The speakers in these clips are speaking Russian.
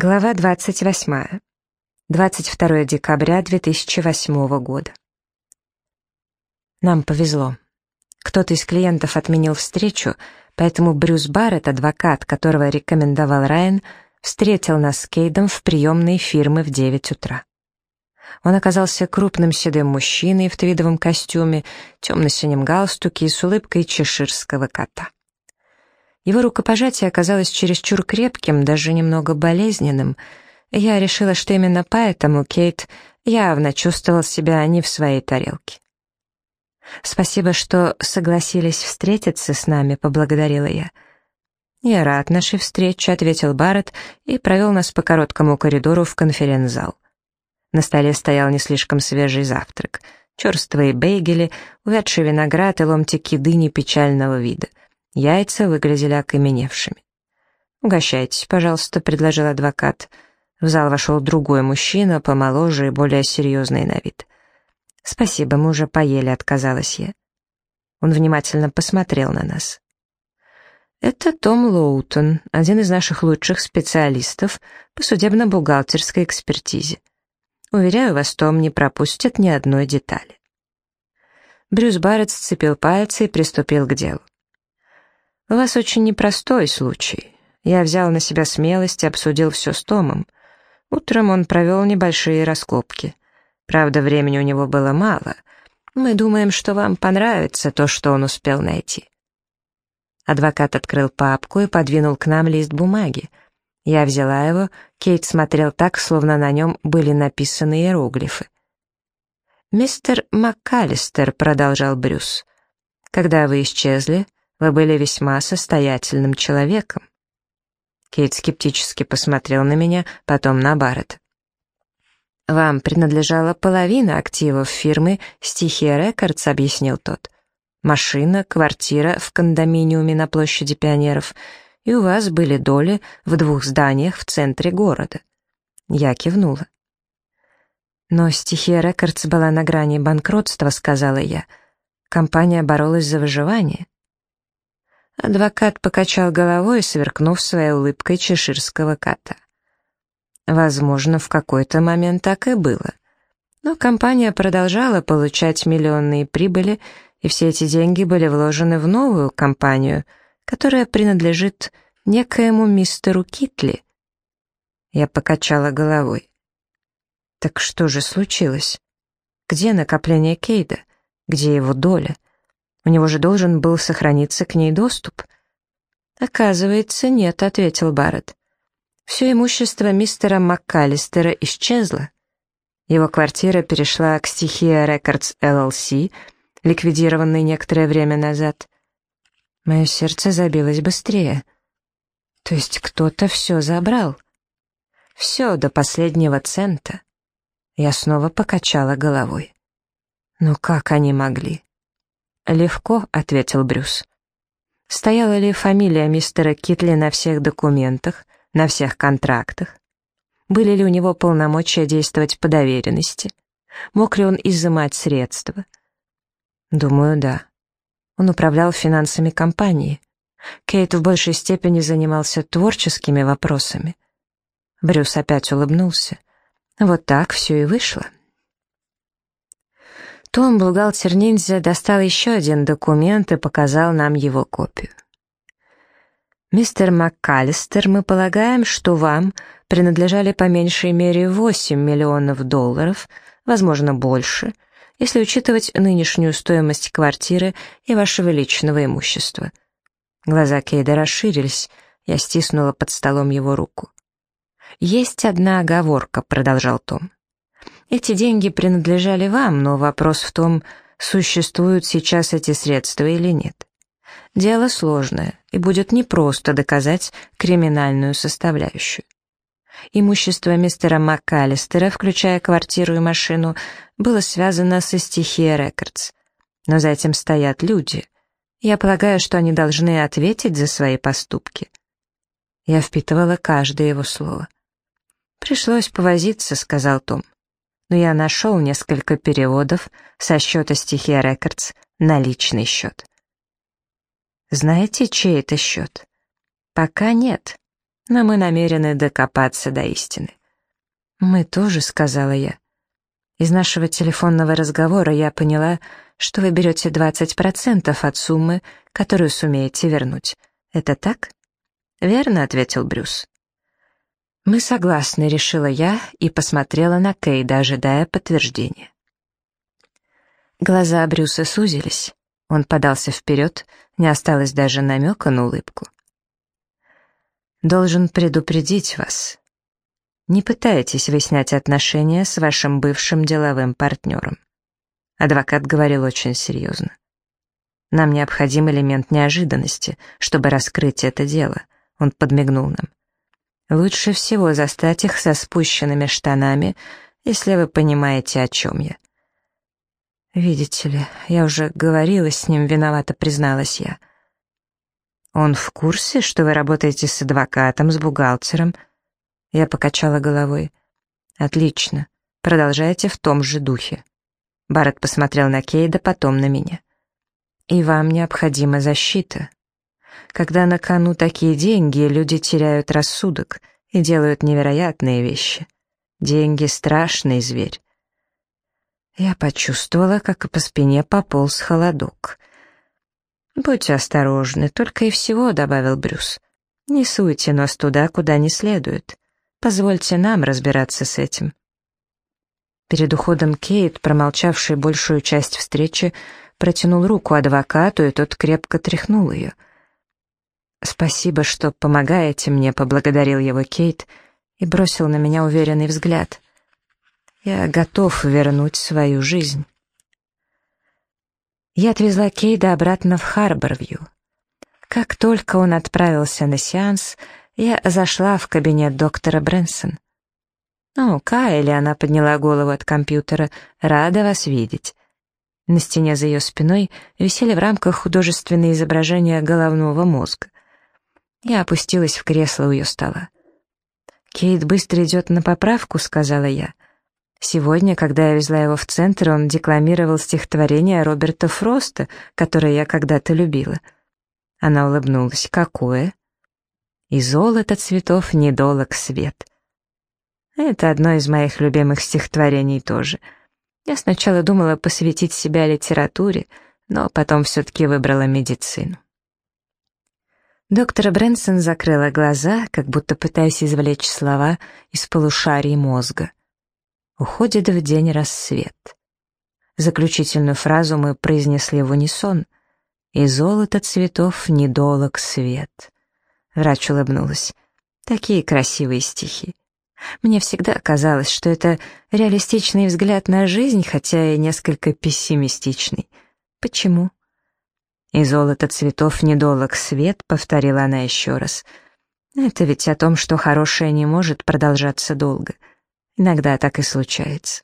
Глава 28. 22 декабря 2008 года. Нам повезло. Кто-то из клиентов отменил встречу, поэтому Брюс Барретт, адвокат, которого рекомендовал Райан, встретил нас с Кейдом в приемной фирмы в 9 утра. Он оказался крупным седым мужчиной в твидовом костюме, темно-синем галстуке и с улыбкой чеширского кота. Его рукопожатие оказалось чересчур крепким, даже немного болезненным. Я решила, что именно поэтому Кейт явно чувствовал себя не в своей тарелке. «Спасибо, что согласились встретиться с нами», — поблагодарила я. «Я рад нашей встрече», — ответил Барретт и провел нас по короткому коридору в конференц-зал. На столе стоял не слишком свежий завтрак. Черствые бейгели, увядший виноград и ломтики дыни печального вида. Яйца выглядели окаменевшими. «Угощайтесь, пожалуйста», — предложил адвокат. В зал вошел другой мужчина, помоложе и более серьезный на вид. «Спасибо, мы уже поели», — отказалась я. Он внимательно посмотрел на нас. «Это Том Лоутон, один из наших лучших специалистов по судебно-бухгалтерской экспертизе. Уверяю вас, Том не пропустит ни одной детали». Брюс Барретт сцепил пальцы и приступил к делу. «У вас очень непростой случай. Я взял на себя смелость и обсудил все с Томом. Утром он провел небольшие раскопки. Правда, времени у него было мало. Мы думаем, что вам понравится то, что он успел найти». Адвокат открыл папку и подвинул к нам лист бумаги. Я взяла его, Кейт смотрел так, словно на нем были написаны иероглифы. «Мистер МакКаллистер», — продолжал Брюс, — «когда вы исчезли, вы были весьма состоятельным человеком». Кейт скептически посмотрел на меня, потом на Барретт. «Вам принадлежала половина активов фирмы «Стихия Рекордс», — объяснил тот. «Машина, квартира в кондоминиуме на площади пионеров, и у вас были доли в двух зданиях в центре города». Я кивнула. «Но «Стихия Рекордс» была на грани банкротства», — сказала я. Компания боролась за выживание. Адвокат покачал головой, сверкнув своей улыбкой чеширского кота. Возможно, в какой-то момент так и было. Но компания продолжала получать миллионные прибыли, и все эти деньги были вложены в новую компанию, которая принадлежит некоему мистеру Китли. Я покачала головой. Так что же случилось? Где накопление Кейда? Где его доля? У него же должен был сохраниться к ней доступ. «Оказывается, нет», — ответил Барретт. «Все имущество мистера МакКаллистера исчезло. Его квартира перешла к Стихия Рекордс LLC, ликвидированной некоторое время назад. Мое сердце забилось быстрее. То есть кто-то все забрал. Все до последнего цента. Я снова покачала головой. Ну как они могли? «Легко», — ответил Брюс. «Стояла ли фамилия мистера Китли на всех документах, на всех контрактах? Были ли у него полномочия действовать по доверенности? Мог ли он изымать средства?» «Думаю, да. Он управлял финансами компании. Кейт в большей степени занимался творческими вопросами». Брюс опять улыбнулся. «Вот так все и вышло». Том, бухгалтер-ниндзя, достал еще один документ и показал нам его копию. «Мистер МакКаллистер, мы полагаем, что вам принадлежали по меньшей мере 8 миллионов долларов, возможно, больше, если учитывать нынешнюю стоимость квартиры и вашего личного имущества». Глаза Кейда расширились, я стиснула под столом его руку. «Есть одна оговорка», — продолжал Том. Эти деньги принадлежали вам, но вопрос в том, существуют сейчас эти средства или нет. Дело сложное, и будет непросто доказать криминальную составляющую. Имущество мистера МакКаллистера, включая квартиру и машину, было связано со стихией Рекордс. Но за этим стоят люди. Я полагаю, что они должны ответить за свои поступки. Я впитывала каждое его слово. «Пришлось повозиться», — сказал Том но я нашел несколько переводов со счета стихия Рекордс на личный счет. Знаете, чей это счет? Пока нет. но мы намерены докопаться до истины. «Мы тоже», — сказала я. Из нашего телефонного разговора я поняла, что вы берете 20% от суммы, которую сумеете вернуть. Это так? Верно, ответил Брюс. Мы согласны, решила я и посмотрела на Кейда, ожидая подтверждения. Глаза Брюса сузились. Он подался вперед, не осталось даже намека на улыбку. «Должен предупредить вас. Не пытайтесь выяснять отношения с вашим бывшим деловым партнером. Адвокат говорил очень серьезно. «Нам необходим элемент неожиданности, чтобы раскрыть это дело», — он подмигнул нам. «Лучше всего застать их со спущенными штанами, если вы понимаете, о чем я». «Видите ли, я уже говорила с ним, виновата призналась я». «Он в курсе, что вы работаете с адвокатом, с бухгалтером?» Я покачала головой. «Отлично. Продолжайте в том же духе». Барретт посмотрел на Кейда, потом на меня. «И вам необходима защита. Когда на кону такие деньги, люди теряют рассудок и делают невероятные вещи. Деньги — страшный зверь». Я почувствовала, как по спине пополз холодок. «Будьте осторожны, только и всего», — добавил Брюс. «Не суйте нос туда, куда не следует. Позвольте нам разбираться с этим». Перед уходом Кейт, промолчавший большую часть встречи, протянул руку адвокату, и тот крепко тряхнул ее. «Спасибо, что помогаете мне», — поблагодарил его Кейт и бросил на меня уверенный взгляд. «Я готов вернуть свою жизнь». Я отвезла Кейда обратно в Харборвью. Как только он отправился на сеанс, я зашла в кабинет доктора Брэнсон. «О, Кайли!» — она подняла голову от компьютера. «Рада вас видеть». На стене за ее спиной висели в рамках художественные изображения головного мозга. Я опустилась в кресло у ее стола. «Кейт быстро идет на поправку», — сказала я. Сегодня, когда я везла его в центр, он декламировал стихотворение Роберта Фроста, которое я когда-то любила. Она улыбнулась. «Какое?» «И золото цветов недолог свет». Это одно из моих любимых стихотворений тоже. Я сначала думала посвятить себя литературе, но потом все-таки выбрала медицину. Доктор Брэнсон закрыла глаза, как будто пытаясь извлечь слова из полушарий мозга. Уходит в день рассвет. Заключительную фразу мы произнесли в унисон. «И золото цветов недолог свет». Врач улыбнулась. Такие красивые стихи. Мне всегда казалось, что это реалистичный взгляд на жизнь, хотя и несколько пессимистичный. Почему? «И золото цветов недолог свет», — повторила она еще раз. «Это ведь о том, что хорошее не может продолжаться долго. Иногда так и случается.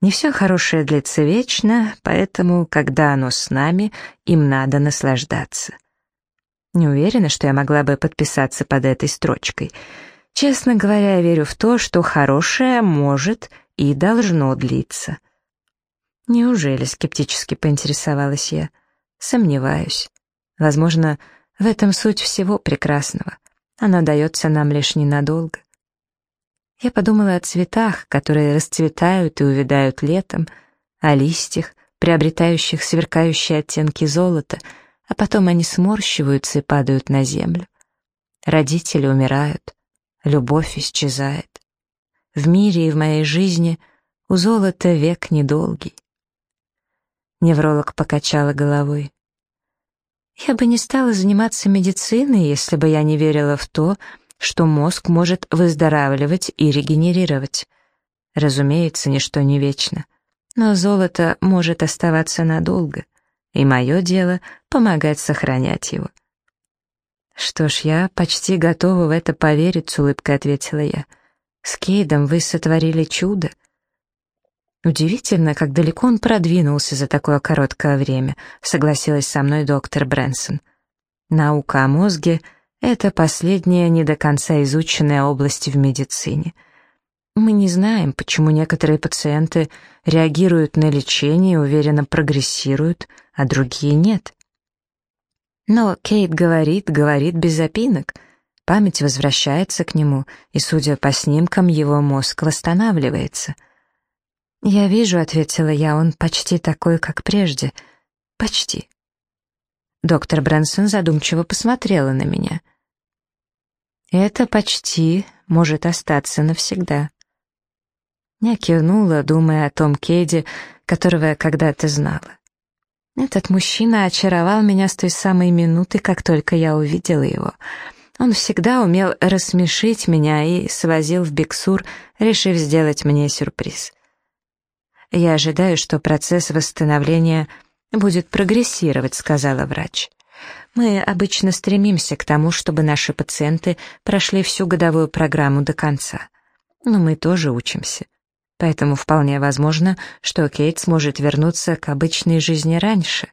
Не все хорошее длится вечно, поэтому, когда оно с нами, им надо наслаждаться». Не уверена, что я могла бы подписаться под этой строчкой — Честно говоря, я верю в то, что хорошее может и должно длиться. Неужели, скептически поинтересовалась я? Сомневаюсь. Возможно, в этом суть всего прекрасного. Оно дается нам лишь ненадолго. Я подумала о цветах, которые расцветают и увядают летом, о листьях, приобретающих сверкающие оттенки золота, а потом они сморщиваются и падают на землю. Родители умирают, любовь исчезает. В мире и в моей жизни у золота век недолгий. Невролог покачала головой. Я бы не стала заниматься медициной, если бы я не верила в то, что мозг может выздоравливать и регенерировать. Разумеется, ничто не вечно, но золото может оставаться надолго, и мое дело — помогать сохранять его. «Что ж, я почти готова в это поверить», — с улыбкой ответила я. «С Кейдом вы сотворили чудо». «Удивительно, как далеко он продвинулся за такое короткое время», — согласилась со мной доктор Брэнсон. «Наука о мозге — это последняя не до конца изученная область в медицине. Мы не знаем, почему некоторые пациенты реагируют на лечение и уверенно прогрессируют, а другие нет». Но Кейт говорит, говорит без запинок. Память возвращается к нему, и, судя по снимкам, его мозг восстанавливается. «Я вижу», — ответила я, — «он почти такой, как прежде. Почти». Доктор Брэнсон задумчиво посмотрела на меня. «Это почти может остаться навсегда». Я кивнула, думая о том Кейде, которого я когда-то знала. Этот мужчина очаровал меня с той самой минуты, как только я увидела его. Он всегда умел рассмешить меня и свозил в Биксур, решив сделать мне сюрприз. «Я ожидаю, что процесс восстановления будет прогрессировать», — сказала врач. «Мы обычно стремимся к тому, чтобы наши пациенты прошли всю годовую программу до конца. Но мы тоже учимся поэтому вполне возможно, что Кейт сможет вернуться к обычной жизни раньше.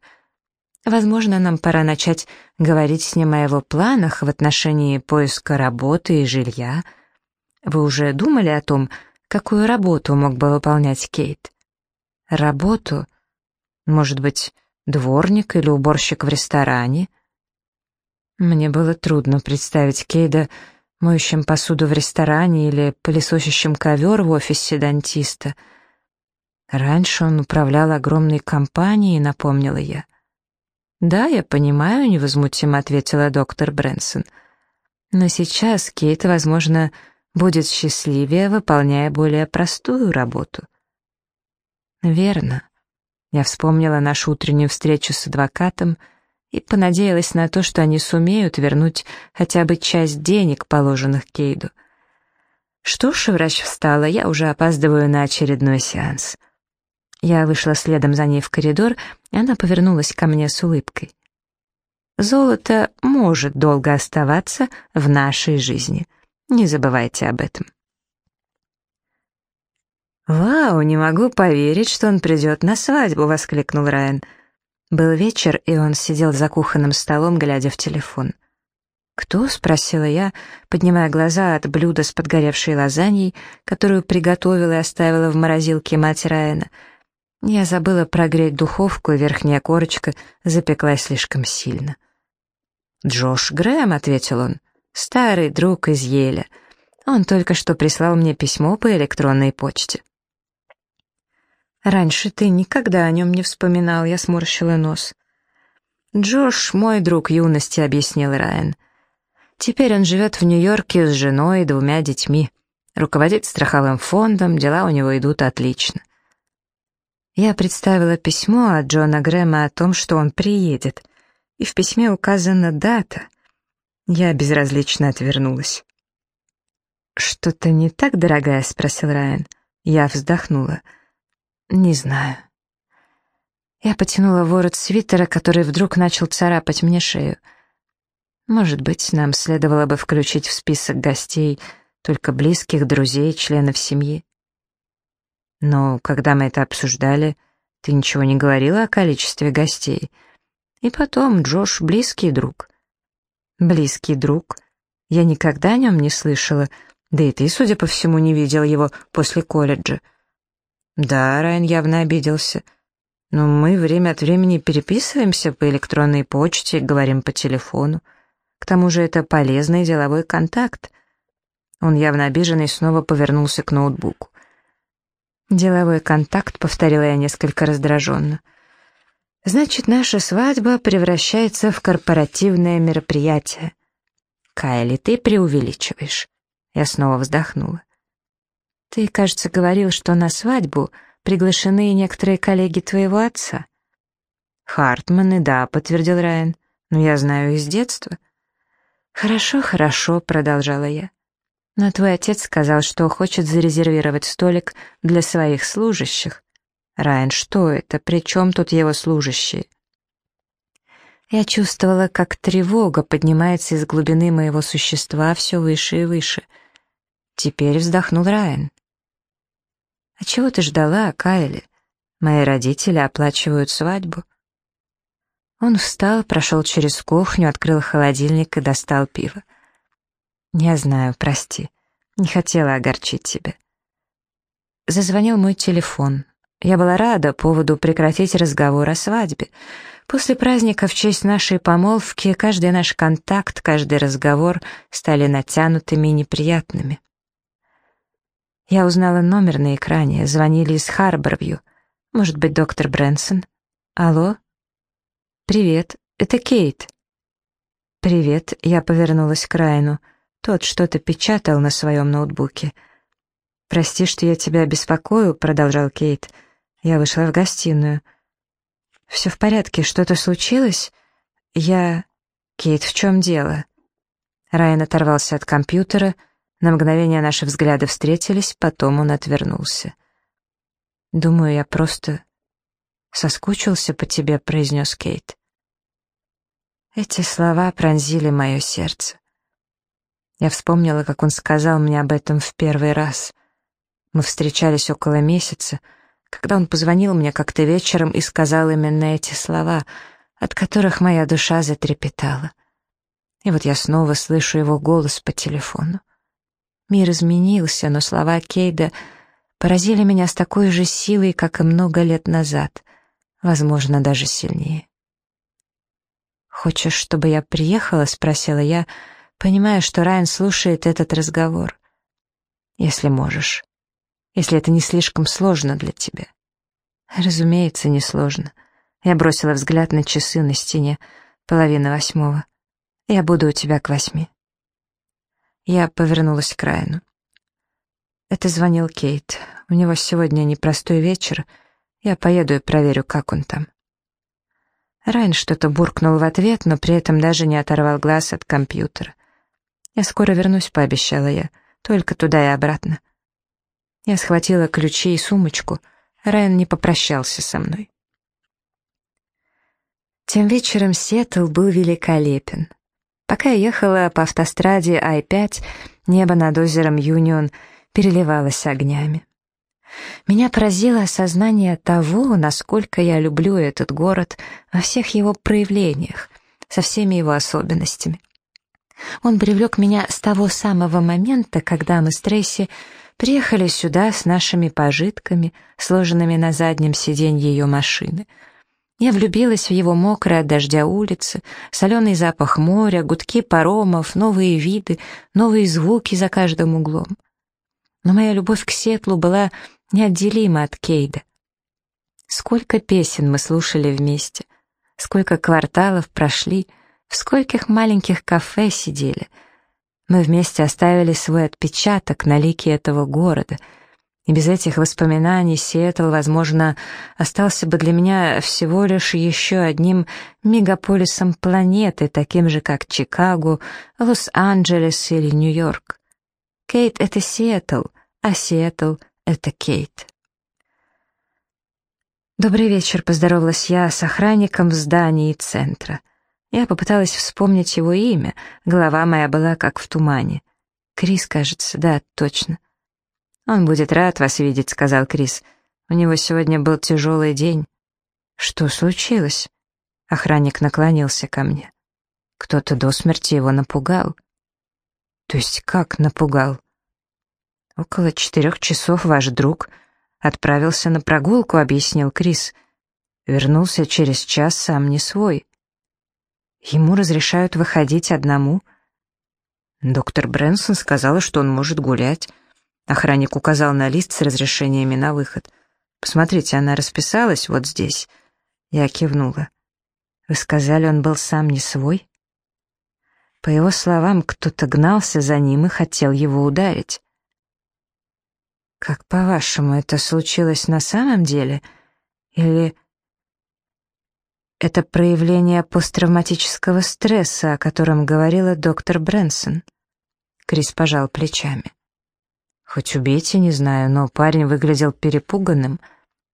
Возможно, нам пора начать говорить с ним о его планах в отношении поиска работы и жилья. Вы уже думали о том, какую работу мог бы выполнять Кейт? Работу? Может быть, дворник или уборщик в ресторане? Мне было трудно представить Кейда моющим посуду в ресторане или пылесосящим ковер в офисе дантиста. Раньше он управлял огромной компанией, напомнила я. «Да, я понимаю», — невозмутимо ответила доктор Брэнсон. «Но сейчас Кейт, возможно, будет счастливее, выполняя более простую работу». «Верно». Я вспомнила нашу утреннюю встречу с адвокатом — и понадеялась на то, что они сумеют вернуть хотя бы часть денег, положенных Кейду. Что ж, врач встала, я уже опаздываю на очередной сеанс. Я вышла следом за ней в коридор, и она повернулась ко мне с улыбкой. Золото может долго оставаться в нашей жизни. Не забывайте об этом. «Вау, не могу поверить, что он придет на свадьбу!» — воскликнул Райан — был вечер, и он сидел за кухонным столом, глядя в телефон. «Кто?» — спросила я, поднимая глаза от блюда с подгоревшей лазаньей, которую приготовила и оставила в морозилке мать Райана. Я забыла прогреть духовку, и верхняя корочка запеклась слишком сильно. «Джош Грэм», — ответил он, — «старый друг из Еля. Он только что прислал мне письмо по электронной почте». «Раньше ты никогда о нем не вспоминал», — я сморщила нос. «Джош — мой друг юности», — объяснил Райан. «Теперь он живет в Нью-Йорке с женой и двумя детьми. Руководит страховым фондом, дела у него идут отлично». Я представила письмо от Джона Грэма о том, что он приедет, и в письме указана дата. Я безразлично отвернулась. «Что-то не так, дорогая?» — спросил Райан. Я вздохнула. «Я не знаю. Я потянула ворот свитера, который вдруг начал царапать мне шею. Может быть, нам следовало бы включить в список гостей только близких, друзей, членов семьи. Но когда мы это обсуждали, ты ничего не говорила о количестве гостей. И потом, Джош — близкий друг. Близкий друг? Я никогда о нем не слышала, да и ты, судя по всему, не видел его после колледжа. Да, Райан явно обиделся. Но мы время от времени переписываемся по электронной почте, говорим по телефону. К тому же это полезный деловой контакт. Он явно обиженный снова повернулся к ноутбуку. «Деловой контакт», — повторила я несколько раздраженно. «Значит, наша свадьба превращается в корпоративное мероприятие». «Кайли, ты преувеличиваешь». Я снова вздохнула. Ты, кажется, говорил, что на свадьбу приглашены некоторые коллеги твоего отца. Хартманы, да, подтвердил Райан. Но я знаю их с детства. Хорошо, хорошо, продолжала я. Но твой отец сказал, что хочет зарезервировать столик для своих служащих. Райан, что это? При чем тут его служащие? Я чувствовала, как тревога поднимается из глубины моего существа все выше и выше. Теперь вздохнул Райан. «А чего ты ждала, Кайли? Мои родители оплачивают свадьбу». Он встал, прошел через кухню, открыл холодильник и достал пиво. «Я знаю, прости. Не хотела огорчить тебя». Зазвонил мой телефон. Я была рада поводу прекратить разговор о свадьбе. После праздника в честь нашей помолвки каждый наш контакт, каждый разговор стали натянутыми и неприятными. Я узнала номер на экране, звонили из Харборвью. Может быть, доктор Брэнсон? Алло? Привет, это Кейт. Привет, я повернулась к Райну. Тот что-то печатал на своем ноутбуке. «Прости, что я тебя беспокою», — продолжал Кейт. Я вышла в гостиную. «Все в порядке, что-то случилось?» «Я...» «Кейт, в чем дело?» Райан оторвался от компьютера. На мгновение наши взгляды встретились, потом он отвернулся. «Думаю, я просто соскучился по тебе», — произнес Кейт. Эти слова пронзили мое сердце. Я вспомнила, как он сказал мне об этом в первый раз. Мы встречались около месяца — когда он позвонил мне как-то вечером и сказал именно эти слова, от которых моя душа затрепетала. И вот я снова слышу его голос по телефону. Мир изменился, но слова Кейда поразили меня с такой же силой, как и много лет назад, возможно, даже сильнее. «Хочешь, чтобы я приехала?» — спросила я, понимая, что Райан слушает этот разговор. «Если можешь» если это не слишком сложно для тебя. Разумеется, не сложно. Я бросила взгляд на часы на стене, половина восьмого. Я буду у тебя к восьми. Я повернулась к Райану. Это звонил Кейт. У него сегодня непростой вечер. Я поеду и проверю, как он там. Райан что-то буркнул в ответ, но при этом даже не оторвал глаз от компьютера. «Я скоро вернусь», — пообещала я. «Только туда и обратно. Я схватила ключи и сумочку. Райан не попрощался со мной. Тем вечером Сиэтл был великолепен. Пока я ехала по автостраде I-5, небо над озером Юнион переливалось огнями. Меня поразило осознание того, насколько я люблю этот город во всех его проявлениях, со всеми его особенностями. Он привлек меня с того самого момента, когда мы с Трейси приехали сюда с нашими пожитками, сложенными на заднем сиденье ее машины. Я влюбилась в его мокрые от дождя улицы, соленый запах моря, гудки паромов, новые виды, новые звуки за каждым углом. Но моя любовь к Сетлу была неотделима от Кейда. Сколько песен мы слушали вместе, сколько кварталов прошли, в скольких маленьких кафе сидели — мы вместе оставили свой отпечаток на лике этого города, и без этих воспоминаний Сиэтл, возможно, остался бы для меня всего лишь еще одним мегаполисом планеты, таким же, как Чикаго, Лос-Анджелес или Нью-Йорк. Кейт — это Сиэтл, а Сиэтл — это Кейт. «Добрый вечер», — поздоровалась я с охранником в здании центра. Я попыталась вспомнить его имя, голова моя была как в тумане. Крис, кажется, да, точно. «Он будет рад вас видеть», — сказал Крис. «У него сегодня был тяжелый день». «Что случилось?» Охранник наклонился ко мне. «Кто-то до смерти его напугал». «То есть как напугал?» «Около четырех часов ваш друг отправился на прогулку», — объяснил Крис. «Вернулся через час сам не свой». Ему разрешают выходить одному. Доктор Брэнсон сказала, что он может гулять. Охранник указал на лист с разрешениями на выход. «Посмотрите, она расписалась вот здесь». Я кивнула. «Вы сказали, он был сам не свой?» По его словам, кто-то гнался за ним и хотел его ударить. «Как по-вашему, это случилось на самом деле? Или это проявление посттравматического стресса, о котором говорила доктор Брэнсон. Крис пожал плечами. Хоть убейте, не знаю, но парень выглядел перепуганным.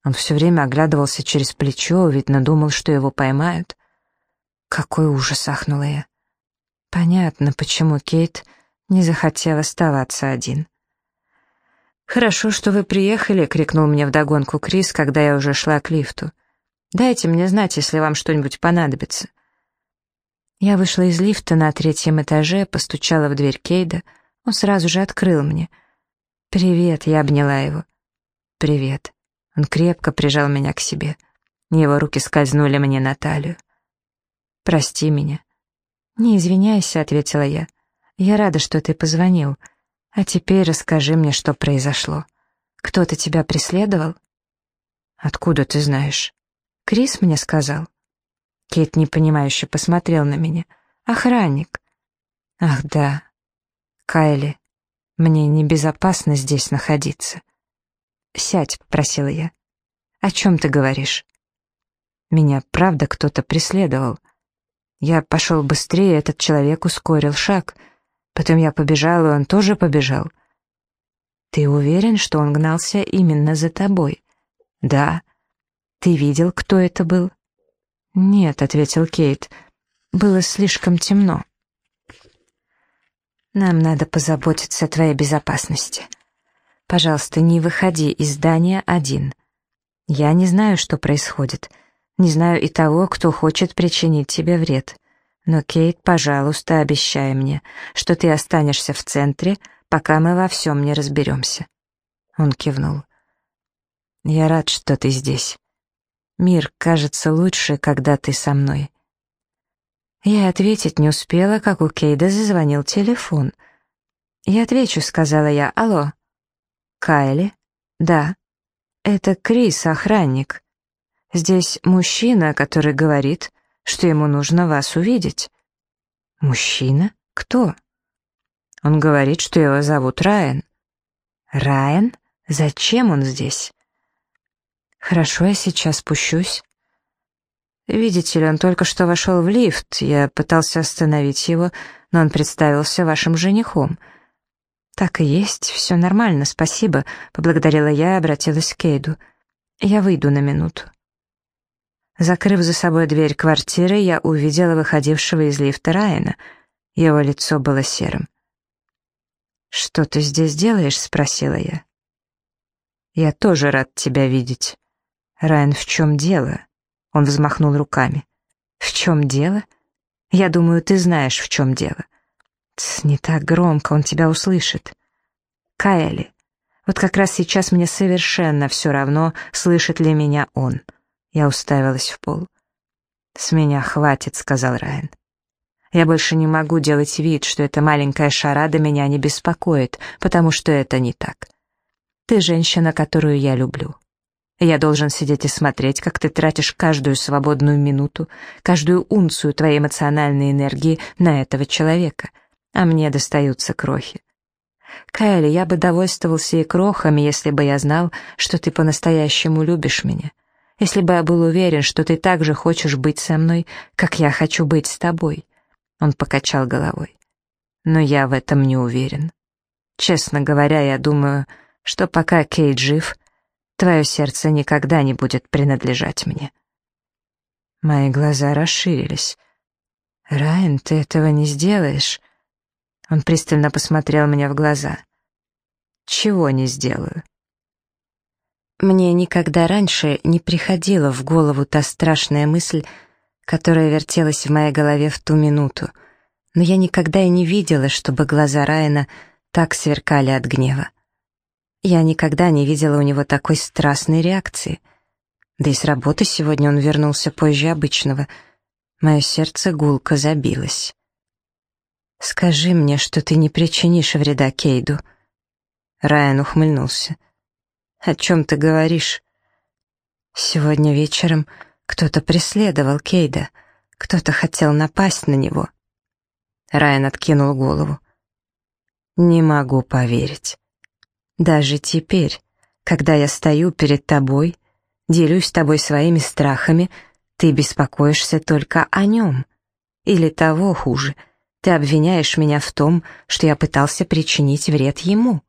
Он все время оглядывался через плечо, видно, думал, что его поймают. Какой ужас, ахнула я. Понятно, почему Кейт не захотел оставаться один. «Хорошо, что вы приехали», — крикнул мне вдогонку Крис, когда я уже шла к лифту. Дайте мне знать, если вам что-нибудь понадобится». Я вышла из лифта на третьем этаже, постучала в дверь Кейда. Он сразу же открыл мне. «Привет», — я обняла его. «Привет». Он крепко прижал меня к себе. Его руки скользнули мне на талию. «Прости меня». «Не извиняйся», — ответила я. «Я рада, что ты позвонил. А теперь расскажи мне, что произошло. Кто-то тебя преследовал?» «Откуда ты знаешь?» «Крис мне сказал». Кейт непонимающе посмотрел на меня. «Охранник». «Ах, да. Кайли, мне небезопасно здесь находиться». «Сядь», — попросила я. «О чем ты говоришь?» «Меня правда кто-то преследовал. Я пошел быстрее, этот человек ускорил шаг. Потом я побежал, и он тоже побежал». «Ты уверен, что он гнался именно за тобой?» «Да». «Ты видел, кто это был?» «Нет», — ответил Кейт. «Было слишком темно». «Нам надо позаботиться о твоей безопасности. Пожалуйста, не выходи из здания один. Я не знаю, что происходит. Не знаю и того, кто хочет причинить тебе вред. Но, Кейт, пожалуйста, обещай мне, что ты останешься в центре, пока мы во всем не разберемся». Он кивнул. Я рад, что ты здесь. Мир кажется лучше, когда ты со мной. Я ответить не успела, как у Кейда зазвонил телефон. «Я отвечу», — сказала я. «Алло». «Кайли?» «Да». «Это Крис, охранник. Здесь мужчина, который говорит, что ему нужно вас увидеть». «Мужчина? Кто?» Он говорит, что его зовут Райан. «Райан? Зачем он здесь?» «Хорошо, я сейчас спущусь». «Видите ли, он только что вошел в лифт. Я пытался остановить его, но он представился вашим женихом». «Так и есть, все нормально, спасибо», — поблагодарила я и обратилась к Кейду. «Я выйду на минуту». Закрыв за собой дверь квартиры, я увидела выходившего из лифта Райана. Его лицо было серым. «Что ты здесь делаешь?» — спросила я. «Я тоже рад тебя видеть». «Райан, в чем дело?» Он взмахнул руками. «В чем дело? Я думаю, ты знаешь, в чем дело». Тс, не так громко, он тебя услышит. Кайли, вот как раз сейчас мне совершенно все равно, слышит ли меня он. Я уставилась в пол. «С меня хватит», — сказал Райан. «Я больше не могу делать вид, что эта маленькая шарада меня не беспокоит, потому что это не так. Ты женщина, которую я люблю. Я должен сидеть и смотреть, как ты тратишь каждую свободную минуту, каждую унцию твоей эмоциональной энергии на этого человека, а мне достаются крохи. Кайли, я бы довольствовался и крохами, если бы я знал, что ты по-настоящему любишь меня, если бы я был уверен, что ты так же хочешь быть со мной, как я хочу быть с тобой. Он покачал головой. Но я в этом не уверен. Честно говоря, я думаю, что пока Кейт жив — Твое сердце никогда не будет принадлежать мне». Мои глаза расширились. «Райан, ты этого не сделаешь?» Он пристально посмотрел мне в глаза. «Чего не сделаю?» Мне никогда раньше не приходила в голову та страшная мысль, которая вертелась в моей голове в ту минуту, но я никогда и не видела, чтобы глаза Райана так сверкали от гнева. Я никогда не видела у него такой страстной реакции. Да и с работы сегодня он вернулся позже обычного. Мое сердце гулко забилось. «Скажи мне, что ты не причинишь вреда Кейду». Райан ухмыльнулся. «О чем ты говоришь?» «Сегодня вечером кто-то преследовал Кейда, кто-то хотел напасть на него». Райан откинул голову. «Не могу поверить. Даже теперь, когда я стою перед тобой, делюсь с тобой своими страхами, ты беспокоишься только о нем. Или того хуже, ты обвиняешь меня в том, что я пытался причинить вред ему.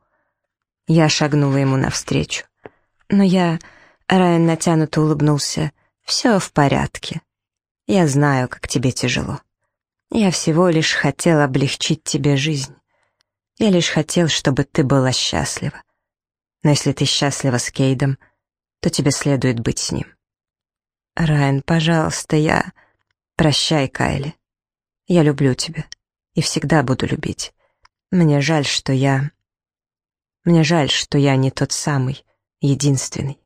Я шагнула ему навстречу. Но я... Райан натянуто улыбнулся. «Все в порядке. Я знаю, как тебе тяжело. Я всего лишь хотел облегчить тебе жизнь. Я лишь хотел, чтобы ты была счастлива. Но если ты счастлива с Кейдом, то тебе следует быть с ним. Райан, пожалуйста, я... Прощай, Кайли. Я люблю тебя и всегда буду любить. Мне жаль, что я... Мне жаль, что я не тот самый, единственный.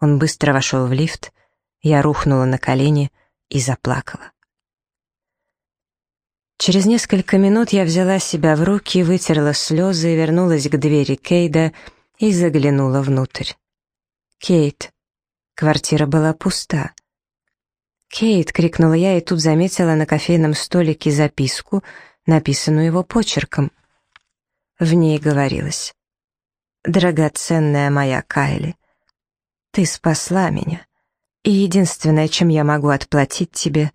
Он быстро вошел в лифт, Я рухнула на колени и заплакала. Через несколько минут я взяла себя в руки, вытерла слезы, вернулась к двери Кейда и заглянула внутрь. «Кейт». Квартира была пуста. «Кейт!» — крикнула я и тут заметила на кофейном столике записку, написанную его почерком. В ней говорилось «Драгоценная моя Кайли, ты спасла меня, и единственное, чем я могу отплатить тебе,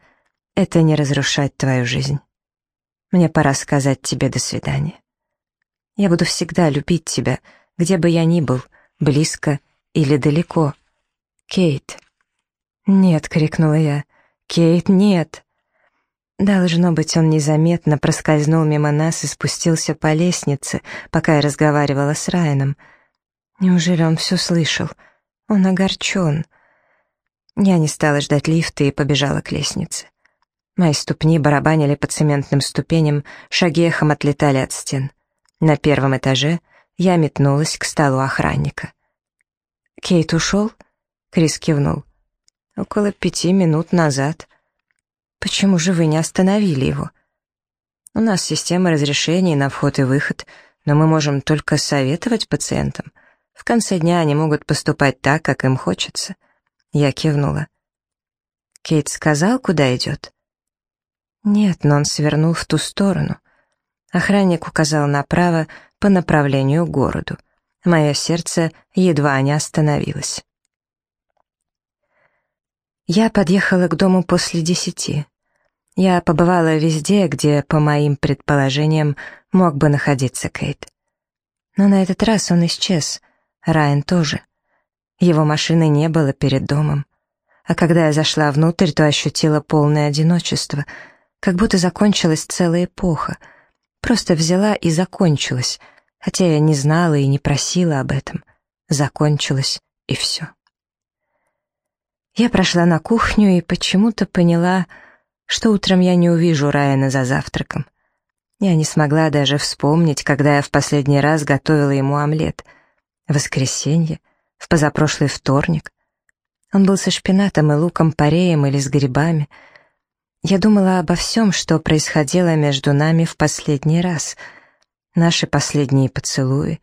это не разрушать твою жизнь. Мне пора сказать тебе до свидания. Я буду всегда любить тебя, где бы я ни был, близко или далеко. Кейт. «Нет!» — крикнула я. «Кейт, нет!» Должно быть, он незаметно проскользнул мимо нас и спустился по лестнице, пока я разговаривала с Райаном. Неужели он все слышал? Он огорчен. Я не стала ждать лифта и побежала к лестнице. Мои ступни барабанили по цементным ступеням, шаги эхом отлетали от стен. На первом этаже я метнулась к столу охранника. «Кейт ушел?» Крис кивнул. «Около пяти минут назад». «Почему же вы не остановили его?» «У нас система разрешений на вход и выход, но мы можем только советовать пациентам. В конце дня они могут поступать так, как им хочется». Я кивнула. «Кейт сказал, куда идет?» «Нет, но он свернул в ту сторону». Охранник указал направо по направлению к городу. Мое сердце едва не остановилось. Я подъехала к дому после десяти. Я побывала везде, где, по моим предположениям, мог бы находиться Кейт. Но на этот раз он исчез, Райан тоже. Его машины не было перед домом. А когда я зашла внутрь, то ощутила полное одиночество, как будто закончилась целая эпоха. Просто взяла и закончилась, хотя я не знала и не просила об этом. Закончилась, и все. Я прошла на кухню и почему-то поняла, что утром я не увижу Райана за завтраком. Я не смогла даже вспомнить, когда я в последний раз готовила ему омлет. воскресенье, в позапрошлый вторник. Он был со шпинатом и луком-пореем или с грибами. Я думала обо всем, что происходило между нами в последний раз. Наши последние поцелуи.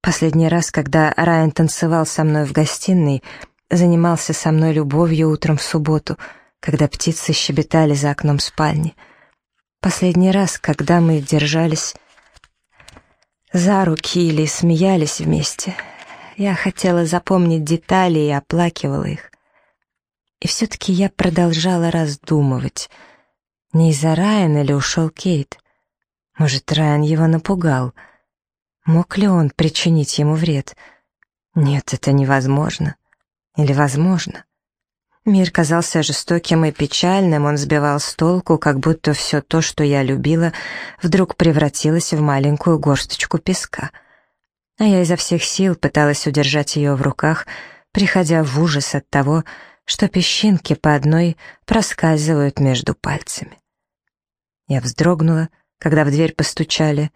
Последний раз, когда Райан танцевал со мной в гостиной — занимался со мной любовью утром в субботу, когда птицы щебетали за окном спальни. Последний раз, когда мы держались за руки или смеялись вместе, я хотела запомнить детали и оплакивала их. И все-таки я продолжала раздумывать, не из-за Райана ли ушел Кейт. Может, Райан его напугал? Мог ли он причинить ему вред? Нет, это невозможно. Или возможно? Мир казался жестоким и печальным, он сбивал с толку, как будто все то, что я любила, вдруг превратилось в маленькую горсточку песка. А я изо всех сил пыталась удержать ее в руках, приходя в ужас от того, что песчинки по одной проскальзывают между пальцами. Я вздрогнула, когда в дверь постучали,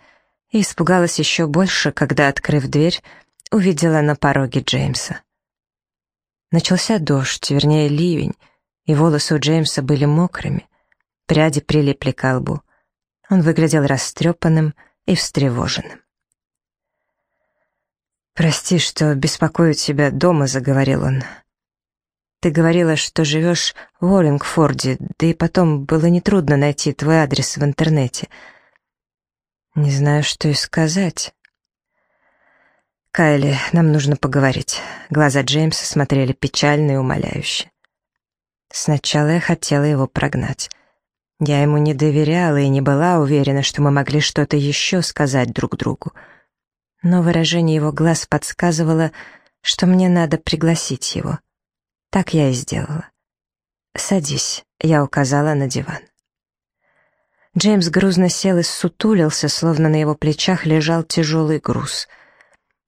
и испугалась еще больше, когда, открыв дверь, увидела на пороге Джеймса. Начался дождь, вернее ливень, и волосы у Джеймса были мокрыми. Пряди прилипли к лбу. Он выглядел растрепанным и встревоженным. «Прости, что беспокою тебя дома», — заговорил он. «Ты говорила, что живешь в Уоллингфорде, да и потом было нетрудно найти твой адрес в интернете. Не знаю, что и сказать». «Кайли, нам нужно поговорить». Глаза Джеймса смотрели печально и умоляюще. Сначала я хотела его прогнать. Я ему не доверяла и не была уверена, что мы могли что-то еще сказать друг другу. Но выражение его глаз подсказывало, что мне надо пригласить его. Так я и сделала. «Садись», — я указала на диван. Джеймс грузно сел и сутулился, словно на его плечах лежал тяжелый груз —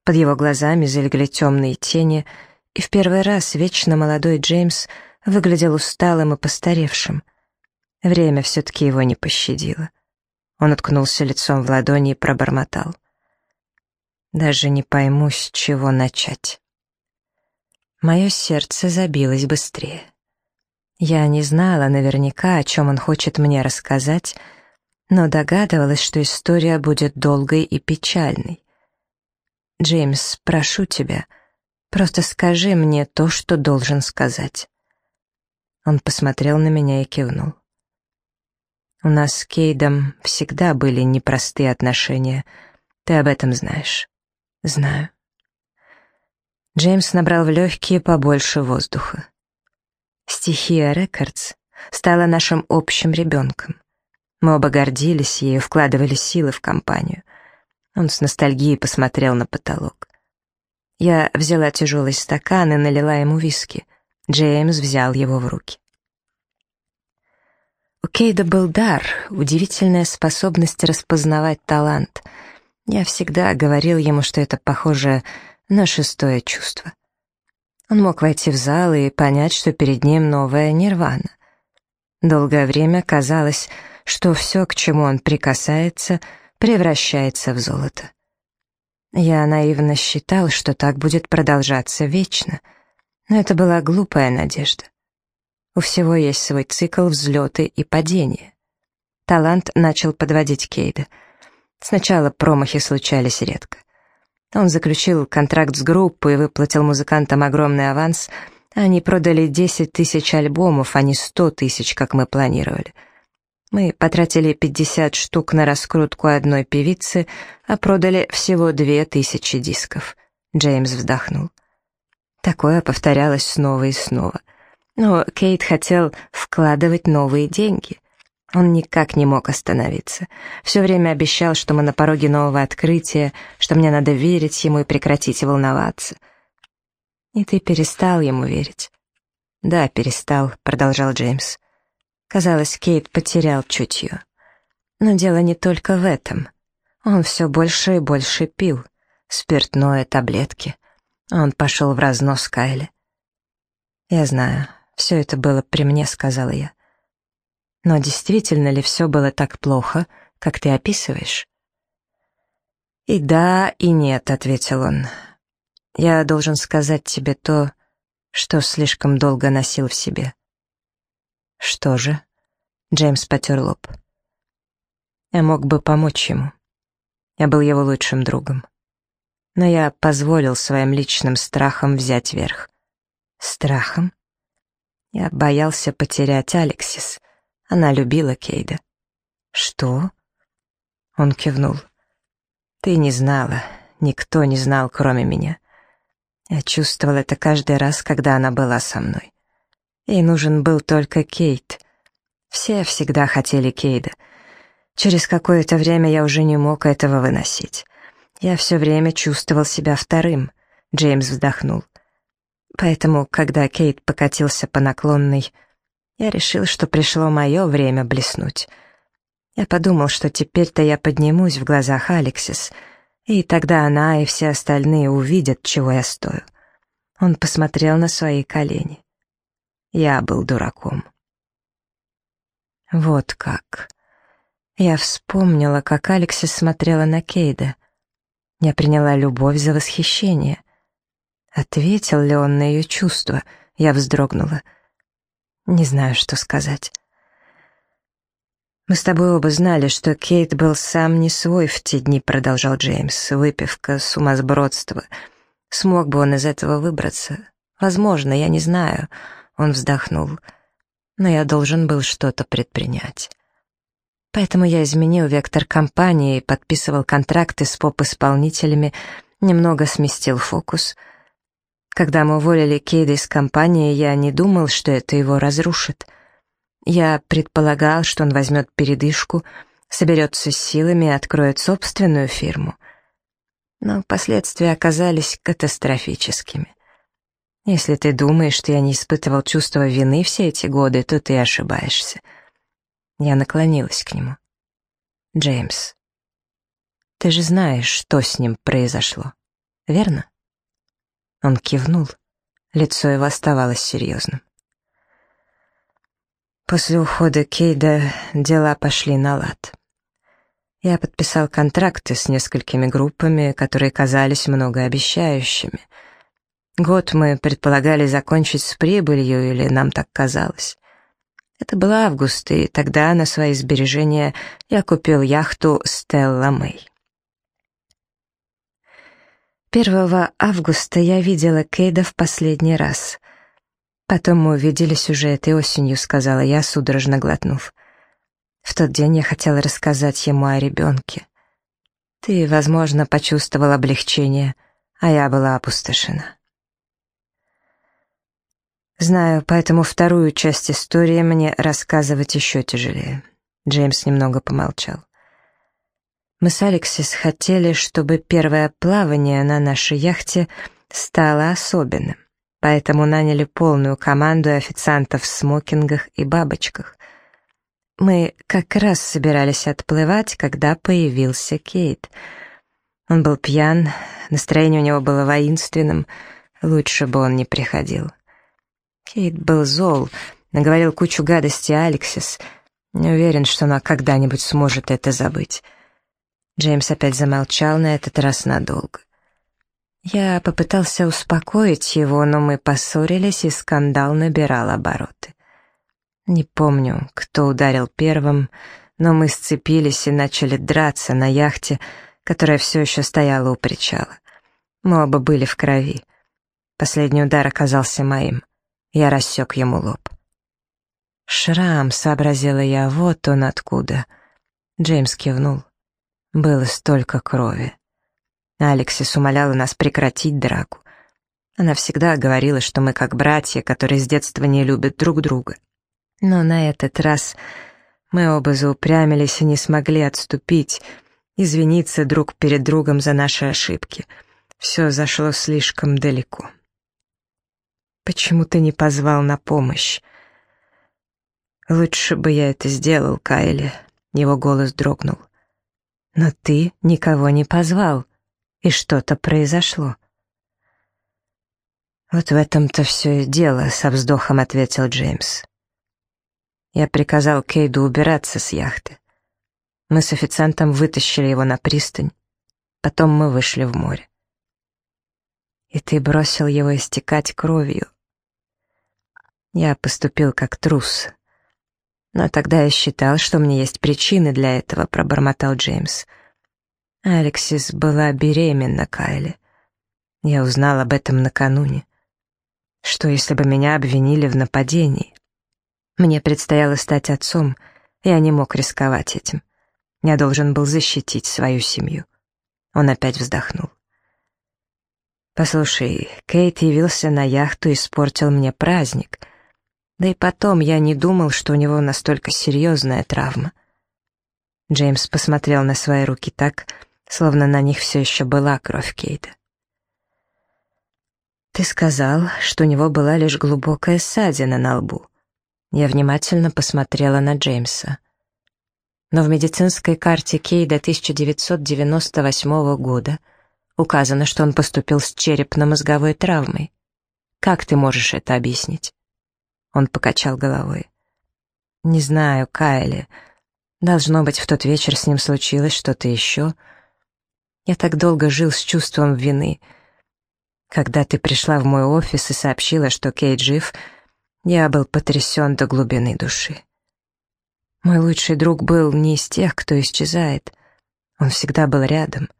под его глазами залегли темные тени, и в первый раз вечно молодой Джеймс выглядел усталым и постаревшим. Время все-таки его не пощадило. Он уткнулся лицом в ладони и пробормотал. «Даже не пойму, с чего начать». Мое сердце забилось быстрее. Я не знала наверняка, о чем он хочет мне рассказать, но догадывалась, что история будет долгой и печальной. «Джеймс, прошу тебя, просто скажи мне то, что должен сказать». Он посмотрел на меня и кивнул. «У нас с Кейдом всегда были непростые отношения. Ты об этом знаешь». «Знаю». Джеймс набрал в легкие побольше воздуха. Стихия Рекордс стала нашим общим ребенком. Мы оба гордились ею, вкладывали силы в компанию. Он с ностальгией посмотрел на потолок. Я взяла тяжелый стакан и налила ему виски. Джеймс взял его в руки. У Кейда был дар, удивительная способность распознавать талант. Я всегда говорил ему, что это похоже на шестое чувство. Он мог войти в зал и понять, что перед ним новая нирвана. Долгое время казалось, что все, к чему он прикасается, превращается в золото. Я наивно считал, что так будет продолжаться вечно, но это была глупая надежда. У всего есть свой цикл взлеты и падения. Талант начал подводить Кейда. Сначала промахи случались редко. Он заключил контракт с группой и выплатил музыкантам огромный аванс. Они продали 10 тысяч альбомов, а не 100 тысяч, как мы планировали. Мы потратили 50 штук на раскрутку одной певицы, а продали всего 2 тысячи дисков. Джеймс вздохнул. Такое повторялось снова и снова. Но Кейт хотел вкладывать новые деньги. Он никак не мог остановиться. Все время обещал, что мы на пороге нового открытия, что мне надо верить ему и прекратить волноваться. И ты перестал ему верить. «Да, перестал», — продолжал Джеймс. Казалось, Кейт потерял чутье. Но дело не только в этом. Он все больше и больше пил. Спиртное, таблетки. Он пошел в разнос Кайле. «Я знаю, все это было при мне», — сказала я. Но действительно ли все было так плохо, как ты описываешь? «И да, и нет», — ответил он. «Я должен сказать тебе то, что слишком долго носил в себе». «Что же?» — Джеймс потер лоб. «Я мог бы помочь ему. Я был его лучшим другом. Но я позволил своим личным страхам взять верх». «Страхом?» Я боялся потерять Алексис. Она любила Кейда. «Что?» Он кивнул. «Ты не знала. Никто не знал, кроме меня. Я чувствовал это каждый раз, когда она была со мной. Ей нужен был только Кейт. Все всегда хотели Кейда. Через какое-то время я уже не мог этого выносить. Я все время чувствовал себя вторым. Джеймс вздохнул. Поэтому, когда Кейт покатился по наклонной, я решил, что пришло мое время блеснуть. Я подумал, что теперь-то я поднимусь в глазах Алексис, и тогда она и все остальные увидят, чего я стою. Он посмотрел на свои колени. Я был дураком. Вот как. Я вспомнила, как Алексис смотрела на Кейда. Я приняла любовь за восхищение. Ответил ли он на ее чувства? Я вздрогнула. Не знаю, что сказать. «Мы с тобой оба знали, что Кейт был сам не свой в те дни», — продолжал Джеймс. «Выпивка, сумасбродство. Смог бы он из этого выбраться? Возможно, я не знаю». Он вздохнул. «Но я должен был что-то предпринять». Поэтому я изменил вектор компании, подписывал контракты с поп-исполнителями, немного сместил фокус — когда мы уволили Кейда из компании, я не думал, что это его разрушит. Я предполагал, что он возьмет передышку, соберется с силами и откроет собственную фирму. Но последствия оказались катастрофическими. Если ты думаешь, что я не испытывал чувства вины все эти годы, то ты ошибаешься. Я наклонилась к нему. «Джеймс, ты же знаешь, что с ним произошло, верно?» Он кивнул. Лицо его оставалось серьезным. После ухода Кейда дела пошли на лад. Я подписал контракты с несколькими группами, которые казались многообещающими. Год мы предполагали закончить с прибылью, или нам так казалось. Это был август, и тогда на свои сбережения я купил яхту «Стелла Мэй». 1 августа я видела Кейда в последний раз. Потом мы увиделись уже этой осенью, сказала я, судорожно глотнув. В тот день я хотела рассказать ему о ребенке. Ты, возможно, почувствовал облегчение, а я была опустошена. Знаю, поэтому вторую часть истории мне рассказывать еще тяжелее. Джеймс немного помолчал. Мы с Алексис хотели, чтобы первое плавание на нашей яхте стало особенным, поэтому наняли полную команду официантов в смокингах и бабочках. Мы как раз собирались отплывать, когда появился Кейт. Он был пьян, настроение у него было воинственным, лучше бы он не приходил. Кейт был зол, наговорил кучу гадости Алексис. Не уверен, что она когда-нибудь сможет это забыть. Джеймс опять замолчал, на этот раз надолго. Я попытался успокоить его, но мы поссорились, и скандал набирал обороты. Не помню, кто ударил первым, но мы сцепились и начали драться на яхте, которая все еще стояла у причала. Мы оба были в крови. Последний удар оказался моим. Я рассек ему лоб. «Шрам», — сообразила я, — «вот он откуда». Джеймс кивнул. Было столько крови. Алексис умоляла нас прекратить драку. Она всегда говорила, что мы как братья, которые с детства не любят друг друга. Но на этот раз мы оба заупрямились и не смогли отступить, извиниться друг перед другом за наши ошибки. Все зашло слишком далеко. Почему ты не позвал на помощь? Лучше бы я это сделал, Кайли. Его голос дрогнул. Но ты никого не позвал, и что-то произошло. «Вот в этом-то все и дело», — со вздохом ответил Джеймс. Я приказал Кейду убираться с яхты. Мы с официантом вытащили его на пристань. Потом мы вышли в море. И ты бросил его истекать кровью. Я поступил как трус, но тогда я считал, что мне есть причины для этого, пробормотал Джеймс. Алексис была беременна, Кайли. Я узнал об этом накануне. Что, если бы меня обвинили в нападении? Мне предстояло стать отцом, я не мог рисковать этим. Я должен был защитить свою семью. Он опять вздохнул. «Послушай, Кейт явился на яхту и испортил мне праздник», да и потом я не думал, что у него настолько серьезная травма. Джеймс посмотрел на свои руки так, словно на них все еще была кровь Кейта. «Ты сказал, что у него была лишь глубокая ссадина на лбу». Я внимательно посмотрела на Джеймса. Но в медицинской карте Кейда 1998 года указано, что он поступил с черепно-мозговой травмой. Как ты можешь это объяснить? Он покачал головой. «Не знаю, Кайли. Должно быть, в тот вечер с ним случилось что-то еще. Я так долго жил с чувством вины. Когда ты пришла в мой офис и сообщила, что Кейт жив, я был потрясен до глубины души. Мой лучший друг был не из тех, кто исчезает. Он всегда был рядом.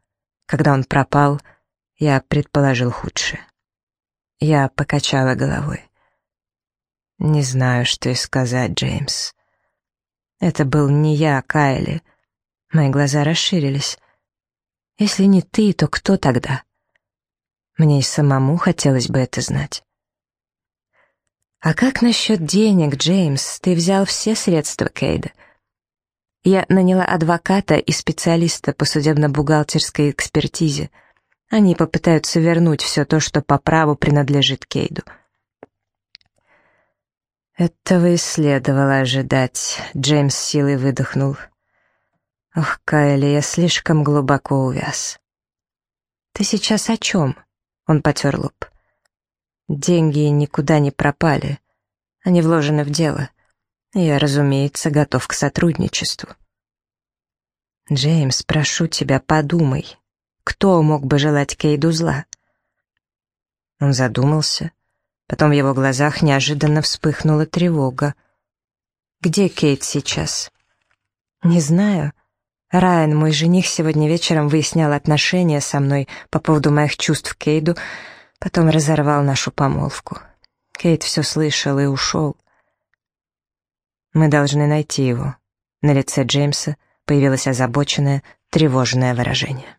Когда он пропал, я предположил худшее. Я покачала головой. Не знаю, что и сказать, Джеймс. Это был не я, Кайли. Мои глаза расширились. Если не ты, то кто тогда? Мне и самому хотелось бы это знать. А как насчет денег, Джеймс? Ты взял все средства Кейда? Я наняла адвоката и специалиста по судебно-бухгалтерской экспертизе. Они попытаются вернуть все то, что по праву принадлежит Кейду. Этого и следовало ожидать. Джеймс силой выдохнул. Ох, Кайли, я слишком глубоко увяз. Ты сейчас о чем? Он потер лоб. Деньги никуда не пропали. Они вложены в дело. Я, разумеется, готов к сотрудничеству. Джеймс, прошу тебя, подумай. Кто мог бы желать Кейду зла? Он задумался. Потом в его глазах неожиданно вспыхнула тревога. Где Кейт сейчас? Не знаю. Райан, мой жених, сегодня вечером выяснял отношения со мной по поводу моих чувств к Кейду, потом разорвал нашу помолвку. Кейт все слышал и ушел. Мы должны найти его. На лице Джеймса появилось озабоченное, тревожное выражение.